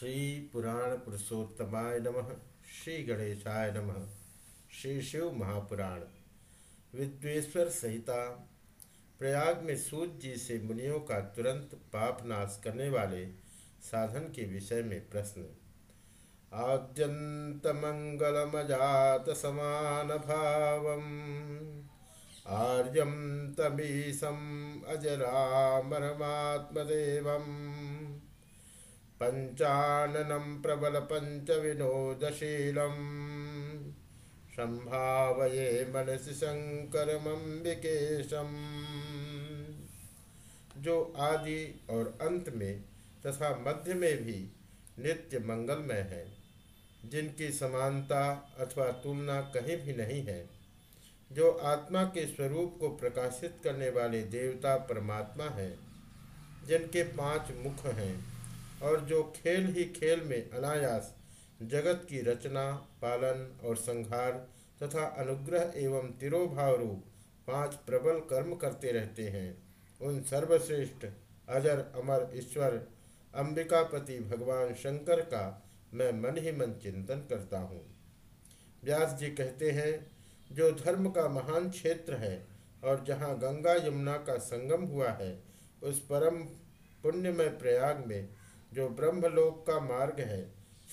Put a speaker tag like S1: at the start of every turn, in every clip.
S1: श्री पुराण पुरुषोत्तमाय नमः। श्री गणेशाय नमः। श्री शिव महापुराण विद्वेश्वर संहिता प्रयाग में सूत जी से मुनियों का तुरंत पाप नाश करने वाले साधन के विषय में प्रश्न। आद्यंत मंगलमजात समान भावम आर्यम तमीशम अजरामरमात्मदेवम। पञ्चाननं प्रबलपञ्चविनोदशीलं। संभावये मनसि शङ्करमम्बिकेशम्। जो आदि और अंत में तथा मध्य में भी नित्य मंगलमय है, जिनकी समानता अथवा तुलना कहीं भी नहीं है, जो आत्मा के स्वरूप को प्रकाशित करने वाले देवता परमात्मा है, जिनके पाँच मुख हैं। और जो खेल ही खेल में अनायास, जगत की रचना, पालन और संहार तथा अनुग्रह एवं तिरोभाव रूप पाँच प्रबल कर्म करते रहते हैं। उन सर्वश्रेष्ठ अजर, अमर, ईश्वर, अंबिकापति भगवान शंकर का मैं मन ही मन चिंतन करता हूँ। व्यास जी कहते हैं, जो धर्म का महान क्षेत्र है और जहाँ गंगा यमुना का संगम हुआ है, उस परम पुण्यमय प्रयाग में जो ब्रह्मलोक का मार्ग है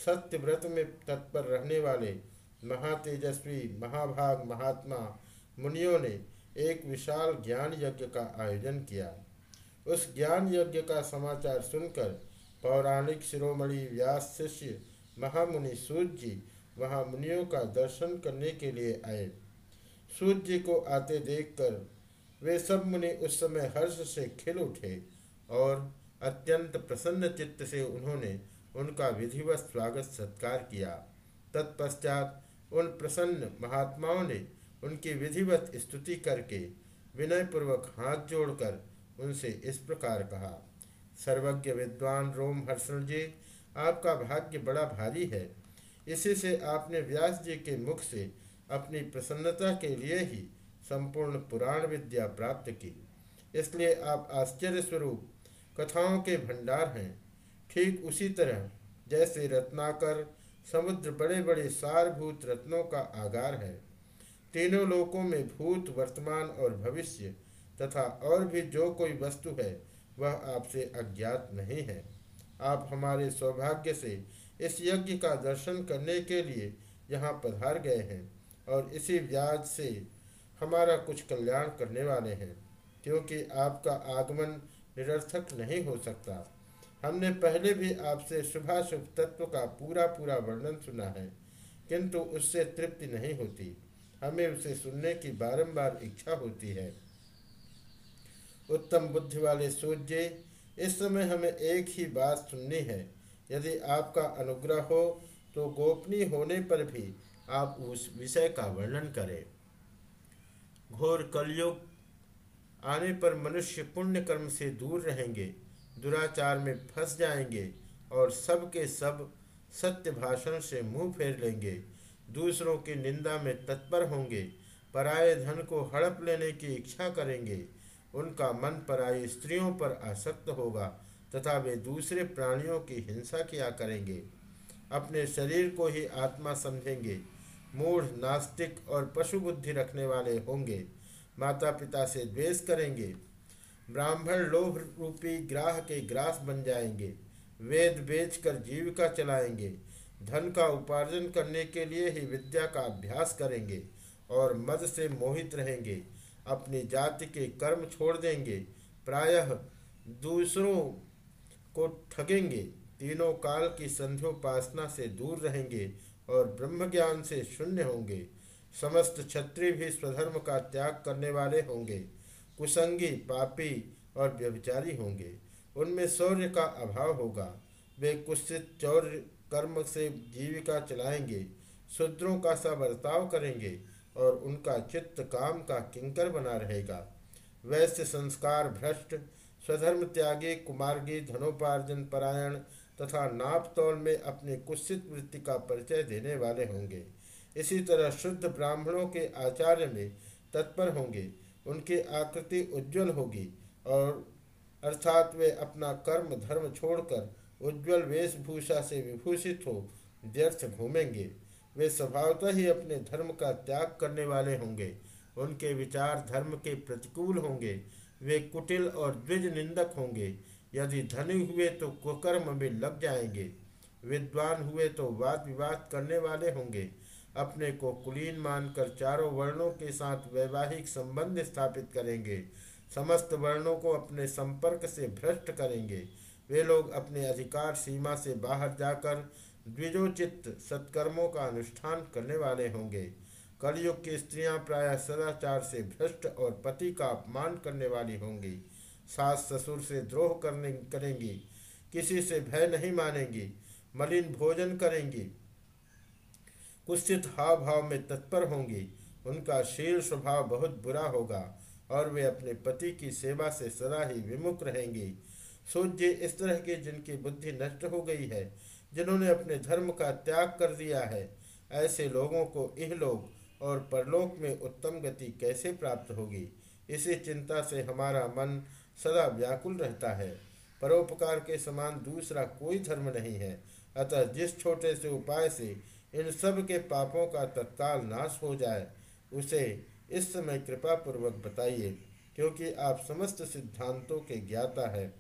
S1: सत्य व्रत में तत्पर रहने वाले महातेजस्वी, महाभाग, महात्मा मुनियों ने एक विशाल ज्ञान यज्ञ का आयोजन किया। उस ज्ञान यज्ञ का समाचार सुनकर पौराणिक शिरोमणि व्यास शिष्य महामुनि सूर्य जी वहाँ मुनियों का दर्शन करने के लिए आए। सूर्य जी को आते देखकर वे सब मुनि उस समय हर्ष से खिल उठे और अत्यंत प्रसन्न चित्त से उन्होंने उनका विधिवत स्वागत सत्कार किया। तत्पश्चात उन प्रसन्न महात्माओं ने उनकी विधिवत स्तुति करके विनयपूर्वक हाथ जोड़कर उनसे इस प्रकार कहा, सर्वज्ञ विद्वान रोम हर्षण जी, आपका भाग्य बड़ा भारी है। इसी से आपने व्यास जी के मुख से अपनी प्रसन्नता के लिए ही संपूर्ण पुराण विद्या प्राप्त की। इसलिए आप आश्चर्य स्वरूप कथाओं के भंडार हैं। ठीक उसी तरह, जैसे रत्नाकर, समुद्र बड़े बड़े सारभूत रत्नों का आगार है। तीनों लोकों में भूत, वर्तमान और भविष्य, तथा और भी जो कोई वस्तु है, वह आपसे अज्ञात नहीं है। आप हमारे सौभाग्य से इस यज्ञ का दर्शन करने के लिए यहाँ पधार गए हैं, और इसी व्याज से हमारा कुछ कल्याण करने वाले हैं, क्योंकि आपका आगमन निरर्थक नहीं हो सकता। हमने पहले भी आपसे शुभाशुभ तत्व का पूरा पूरा वर्णन सुना है, किंतु उससे तृप्ति नहीं होती। हमें उसे सुनने की बारंबार इच्छा होती है। उत्तम बुद्धि वाले सूर्य, इस समय हमें एक ही बात सुननी है। यदि आपका अनुग्रह हो तो गोपनीय होने पर भी आप उस विषय का वर्णन करें। घोर कलयुग आने पर मनुष्य पुण्य कर्म से दूर रहेंगे, दुराचार में फंस जाएँगे और सब के सब सत्य भाषण से मुँह फेर लेंगे। दूसरों की निंदा में तत्पर होंगे, पराये धन को हड़प लेने की इच्छा करेंगे। उनका मन पराई स्त्रियों पर आसक्त होगा, तथा वे दूसरे प्राणियों की हिंसा किया करेंगे। अपने शरीर को ही आत्मा समझेंगे, मूढ़, नास्तिक और पशु बुद्धि रखने वाले होंगे। माता पिता से द्वेष करेंगे। ब्राह्मण लोभ रूपी ग्राह के ग्रास बन जाएँगे। वेद बेचकर जीविका चलाएँगे। धन का उपार्जन करने के लिए ही विद्या का अभ्यास करेंगे और मद से मोहित रहेंगे। अपनी जाति के कर्म छोड़ देंगे। प्रायः दूसरों को ठगेंगे। तीनों काल की संध्योपासना से दूर रहेंगे और ब्रह्म ज्ञान से शून्य होंगे। समस्त क्षत्रिय भी स्वधर्म का त्याग करने वाले होंगे। कुसंगी, पापी और व्यभिचारी होंगे। उनमें शौर्य का अभाव होगा। वे कुत्सित चौर्य कर्म से जीविका चलाएँगे, शूद्रों का सा बर्ताव करेंगे और उनका चित्त काम का किंकर बना रहेगा। वैश्य संस्कार भ्रष्ट, स्वधर्म त्यागी, कुमार्गी, धनोपार्जन परायण तथा नाप तौल में अपने कुत्सित वृत्ति का परिचय देने वाले होंगे। इसी तरह शुद्ध ब्राह्मणों के आचार्य में तत्पर होंगे। उनकी आकृति उज्जवल होगी और अर्थात वे अपना कर्म धर्म छोड़कर उज्ज्वल वेशभूषा से विभूषित हो, व्यर्थ घूमेंगे। वे स्वभावतः ही अपने धर्म का त्याग करने वाले होंगे। उनके विचार धर्म के प्रतिकूल होंगे। वे कुटिल और द्विज निंदक होंगे। यदि धनी हुए तो कुकर्म में लग जाएँगे। विद्वान हुए तो वाद विवाद करने वाले होंगे। अपने को कुलीन मानकर चारों वर्णों के साथ वैवाहिक संबंध स्थापित करेंगे। समस्त वर्णों को अपने संपर्क से भ्रष्ट करेंगे। वे लोग अपने अधिकार सीमा से बाहर जाकर द्विजोचित सत्कर्मों का अनुष्ठान करने वाले होंगे। कलयुग की स्त्रियाँ प्राय सदाचार से भ्रष्ट और पति का अपमान करने वाली होंगी। सास ससुर से द्रोह करने करेंगी। किसी से भय नहीं मानेंगी। मलिन भोजन करेंगी। कुत्सित हाव भाव में तत्पर होंगी, उनका शील स्वभाव बहुत बुरा होगा, और वे अपने पति की सेवा से सदा ही विमुख रहेंगी। सूर्य इस तरह की जिनकी बुद्धि नष्ट हो गई है, जिन्होंने अपने धर्म का त्याग कर दिया है, ऐसे लोगों को इह लोग और परलोक में उत्तम गति कैसे प्राप्त होगी? इसी चिंता से हमारा मन सदा व्याकुल रहता है। परोपकार के समान दूसरा कोई धर्म नहीं है। अतः जिस छोटे से उपाय से इन सब के पापों का तत्काल नाश हो जाए, उसे इस समय कृपा पूर्वक बताइए, क्योंकि आप समस्त सिद्धांतों के ज्ञाता है।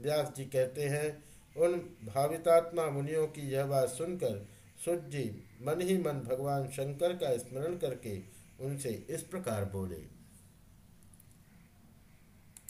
S1: व्यास जी कहते हैं, उन भावितात्मा मुनियों की यह बात सुनकर सुज मन ही मन भगवान शंकर का स्मरण करके उनसे इस प्रकार बोले।